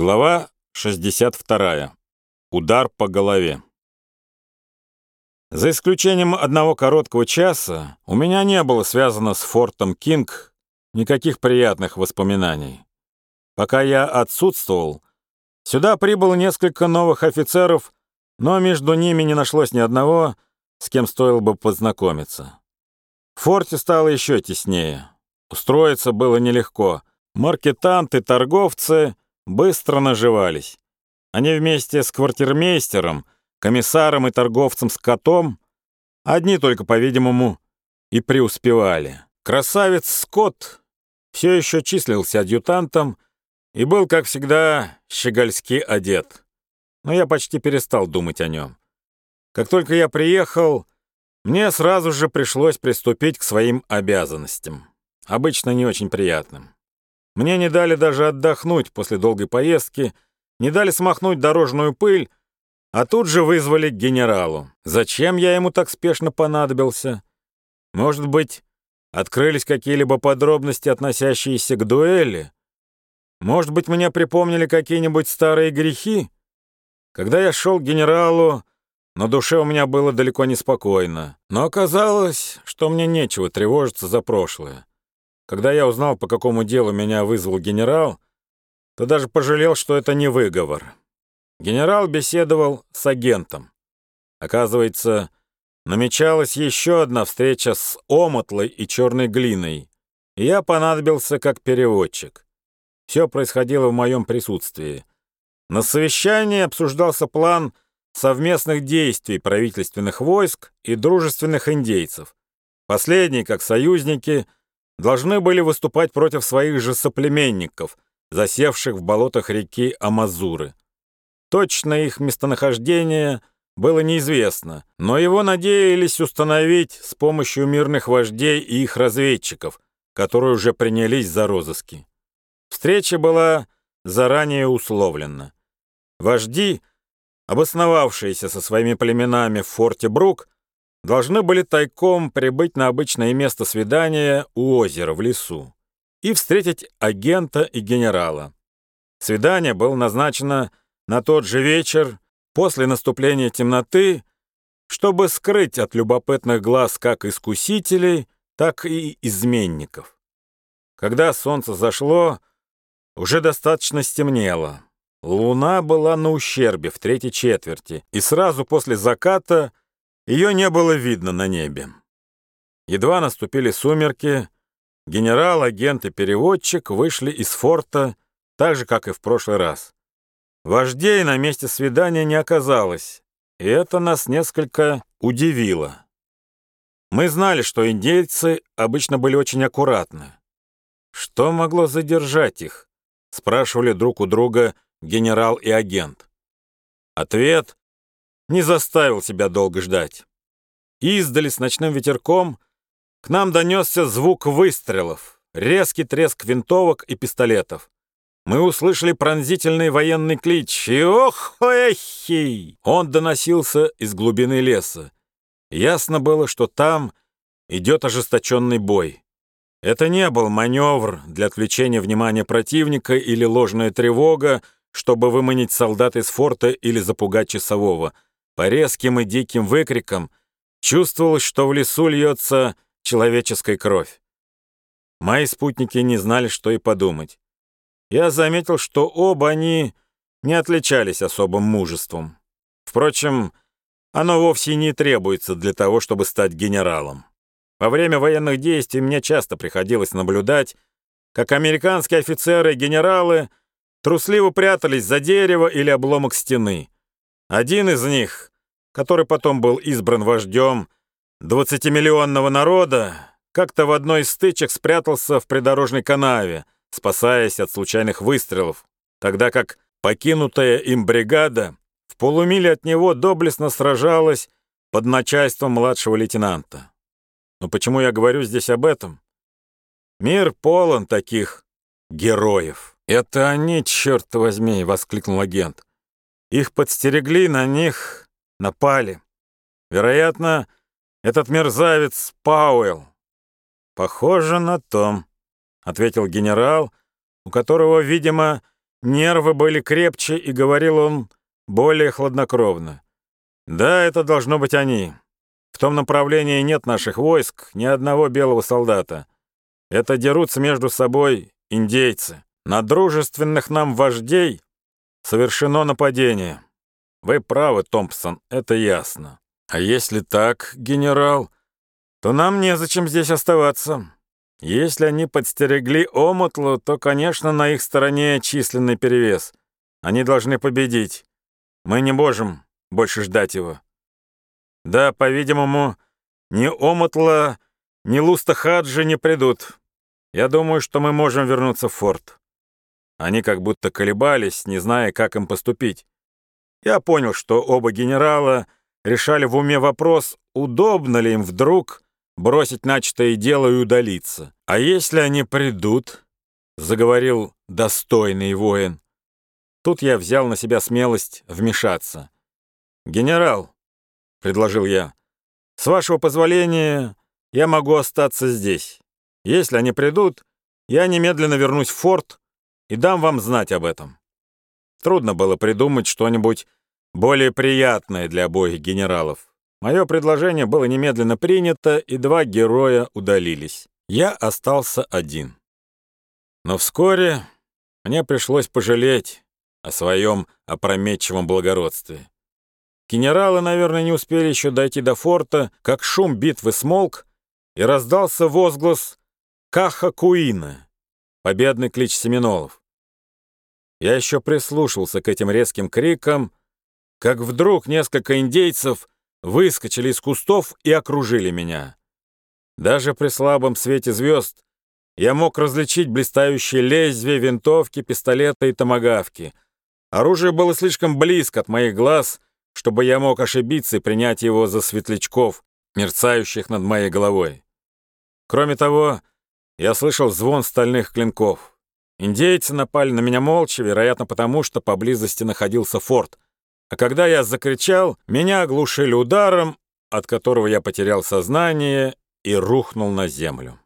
Глава 62. Удар по голове. За исключением одного короткого часа у меня не было связано с фортом Кинг никаких приятных воспоминаний. Пока я отсутствовал, сюда прибыло несколько новых офицеров, но между ними не нашлось ни одного, с кем стоило бы познакомиться. В форте стало еще теснее. Устроиться было нелегко. Маркетанты, торговцы быстро наживались. Они вместе с квартирмейстером, комиссаром и торговцем с котом одни только, по-видимому, и преуспевали. Красавец Скотт все еще числился адъютантом и был, как всегда, щегольски одет. Но я почти перестал думать о нем. Как только я приехал, мне сразу же пришлось приступить к своим обязанностям, обычно не очень приятным. Мне не дали даже отдохнуть после долгой поездки, не дали смахнуть дорожную пыль, а тут же вызвали к генералу. Зачем я ему так спешно понадобился? Может быть, открылись какие-либо подробности, относящиеся к дуэли? Может быть, мне припомнили какие-нибудь старые грехи? Когда я шел к генералу, на душе у меня было далеко не спокойно, но оказалось, что мне нечего тревожиться за прошлое. Когда я узнал, по какому делу меня вызвал генерал, то даже пожалел, что это не выговор. Генерал беседовал с агентом. Оказывается, намечалась еще одна встреча с Омотлой и Черной Глиной, и я понадобился как переводчик. Все происходило в моем присутствии. На совещании обсуждался план совместных действий правительственных войск и дружественных индейцев. Последние, как союзники, — должны были выступать против своих же соплеменников, засевших в болотах реки Амазуры. Точно их местонахождение было неизвестно, но его надеялись установить с помощью мирных вождей и их разведчиков, которые уже принялись за розыски. Встреча была заранее условлена. Вожди, обосновавшиеся со своими племенами в форте Брук, должны были тайком прибыть на обычное место свидания у озера в лесу и встретить агента и генерала. Свидание было назначено на тот же вечер после наступления темноты, чтобы скрыть от любопытных глаз как искусителей, так и изменников. Когда солнце зашло, уже достаточно стемнело. Луна была на ущербе в третьей четверти, и сразу после заката ее не было видно на небе. Едва наступили сумерки, генерал, агент и переводчик вышли из форта так же, как и в прошлый раз. Вождей на месте свидания не оказалось, и это нас несколько удивило. Мы знали, что индейцы обычно были очень аккуратны. Что могло задержать их? Спрашивали друг у друга генерал и агент. Ответ не заставил себя долго ждать. Издали с ночным ветерком к нам донесся звук выстрелов, резкий треск винтовок и пистолетов. Мы услышали пронзительный военный клич «Иохуэхи!». Он доносился из глубины леса. Ясно было, что там идет ожесточенный бой. Это не был маневр для отвлечения внимания противника или ложная тревога, чтобы выманить солдат из форта или запугать часового — по резким и диким выкрикам чувствовалось, что в лесу льется человеческая кровь. Мои спутники не знали, что и подумать. Я заметил, что оба они не отличались особым мужеством. Впрочем, оно вовсе не требуется для того, чтобы стать генералом. Во время военных действий мне часто приходилось наблюдать, как американские офицеры и генералы трусливо прятались за дерево или обломок стены. Один из них, который потом был избран вождем 20-миллионного народа, как-то в одной из стычек спрятался в придорожной канаве, спасаясь от случайных выстрелов, тогда как покинутая им бригада в полумиле от него доблестно сражалась под начальством младшего лейтенанта. Но почему я говорю здесь об этом? Мир полон таких героев. «Это они, черт возьми!» — воскликнул агент. «Их подстерегли, на них напали. Вероятно, этот мерзавец Пауэлл. Похоже на том, ответил генерал, у которого, видимо, нервы были крепче, и говорил он более хладнокровно. «Да, это должно быть они. В том направлении нет наших войск, ни одного белого солдата. Это дерутся между собой индейцы. На дружественных нам вождей совершено нападение. Вы правы, Томпсон, это ясно. А если так, генерал, то нам незачем здесь оставаться. Если они подстерегли Омутлу, то, конечно, на их стороне численный перевес. Они должны победить. Мы не можем больше ждать его. Да, по-видимому, ни Омутла, ни Луста Хаджи не придут. Я думаю, что мы можем вернуться в форт. Они как будто колебались, не зная, как им поступить. Я понял, что оба генерала решали в уме вопрос, удобно ли им вдруг бросить начатое дело и удалиться. «А если они придут?» — заговорил достойный воин. Тут я взял на себя смелость вмешаться. «Генерал», — предложил я, — «с вашего позволения я могу остаться здесь. Если они придут, я немедленно вернусь в форт и дам вам знать об этом». Трудно было придумать что-нибудь более приятное для обоих генералов. Мое предложение было немедленно принято, и два героя удалились. Я остался один. Но вскоре мне пришлось пожалеть о своем опрометчивом благородстве. Генералы, наверное, не успели еще дойти до форта, как шум битвы смолк, и раздался возглас «Каха Куина», победный клич Семенолов. Я еще прислушался к этим резким крикам, как вдруг несколько индейцев выскочили из кустов и окружили меня. Даже при слабом свете звезд я мог различить блистающие лезвия, винтовки, пистолеты и томагавки. Оружие было слишком близко от моих глаз, чтобы я мог ошибиться и принять его за светлячков, мерцающих над моей головой. Кроме того, я слышал звон стальных клинков. Индейцы напали на меня молча, вероятно, потому что поблизости находился форт — а когда я закричал, меня оглушили ударом, от которого я потерял сознание и рухнул на землю.